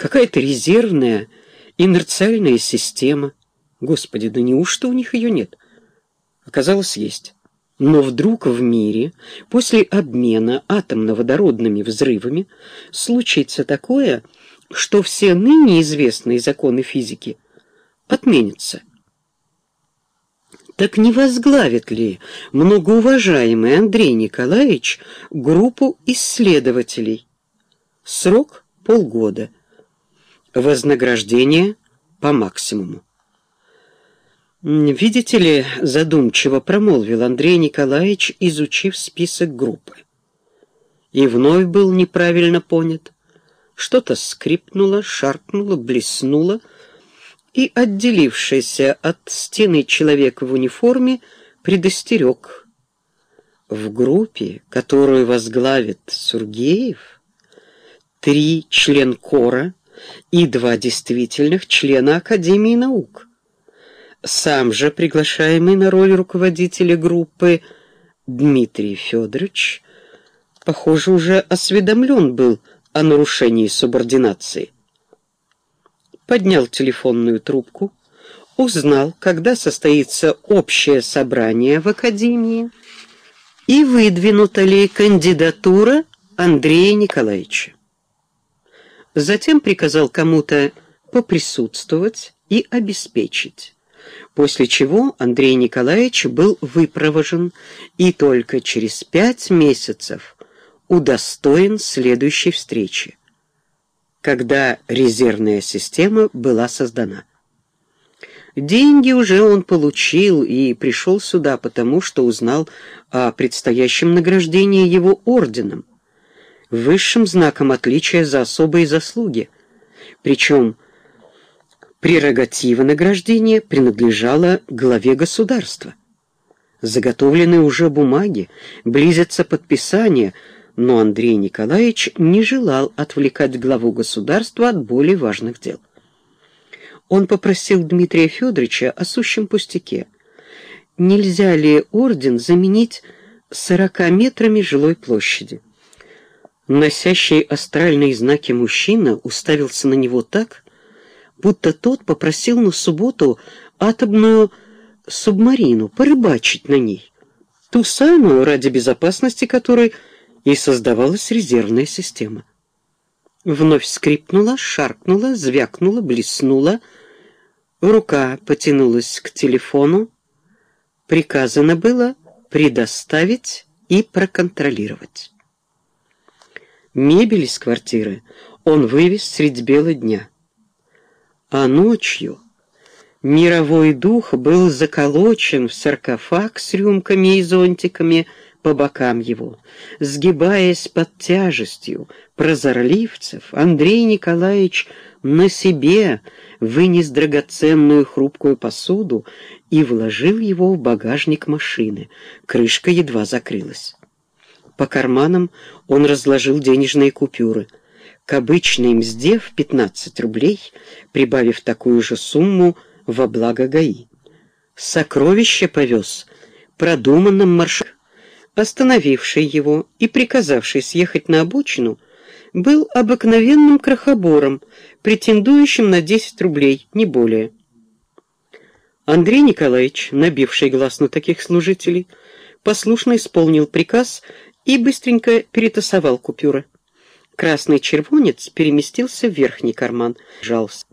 какая-то резервная, инерциальная система. Господи, да неужто у них ее нет? Оказалось, есть. Но вдруг в мире, после обмена атомно-водородными взрывами, случится такое, что все ныне известные законы физики отменятся. Так не возглавит ли многоуважаемый Андрей Николаевич группу исследователей? Срок – полгода. Вознаграждение по максимуму. «Видите ли, задумчиво промолвил Андрей Николаевич, изучив список группы. И вновь был неправильно понят. Что-то скрипнуло, шаркнуло, блеснуло – и отделившийся от стены человек в униформе предостерег. В группе, которую возглавит Сургеев, три член кора и два действительных члена Академии наук. Сам же приглашаемый на роль руководителя группы Дмитрий Федорович, похоже, уже осведомлен был о нарушении субординации поднял телефонную трубку, узнал, когда состоится общее собрание в Академии и выдвинута ли кандидатура Андрея Николаевича. Затем приказал кому-то поприсутствовать и обеспечить, после чего Андрей Николаевич был выпровожен и только через пять месяцев удостоен следующей встречи когда резервная система была создана. Деньги уже он получил и пришел сюда, потому что узнал о предстоящем награждении его орденом, высшим знаком отличия за особые заслуги. Причем прерогатива награждения принадлежала главе государства. Заготовлены уже бумаги, близится подписание – но Андрей Николаевич не желал отвлекать главу государства от более важных дел. Он попросил Дмитрия Федоровича о сущем пустяке. Нельзя ли орден заменить сорока метрами жилой площади? Носящий астральные знаки мужчина уставился на него так, будто тот попросил на субботу атомную субмарину порыбачить на ней, ту самую, ради безопасности которой и создавалась резервная система. Вновь скрипнула, шаркнула, звякнула, блеснула. Рука потянулась к телефону. Приказано было предоставить и проконтролировать. Мебель из квартиры он вывез средь бела дня. А ночью мировой дух был заколочен в саркофаг с рюмками и зонтиками, по бокам его. Сгибаясь под тяжестью прозорливцев, Андрей Николаевич на себе вынес драгоценную хрупкую посуду и вложил его в багажник машины. Крышка едва закрылась. По карманам он разложил денежные купюры. К обычной мзде в 15 рублей, прибавив такую же сумму во благо ГАИ. Сокровище повез продуманным маршрутом остановивший его и приказавший съехать на обочину, был обыкновенным крохобором, претендующим на 10 рублей, не более. Андрей Николаевич, набивший глаз на таких служителей, послушно исполнил приказ и быстренько перетасовал купюры. Красный червонец переместился в верхний карман, жался.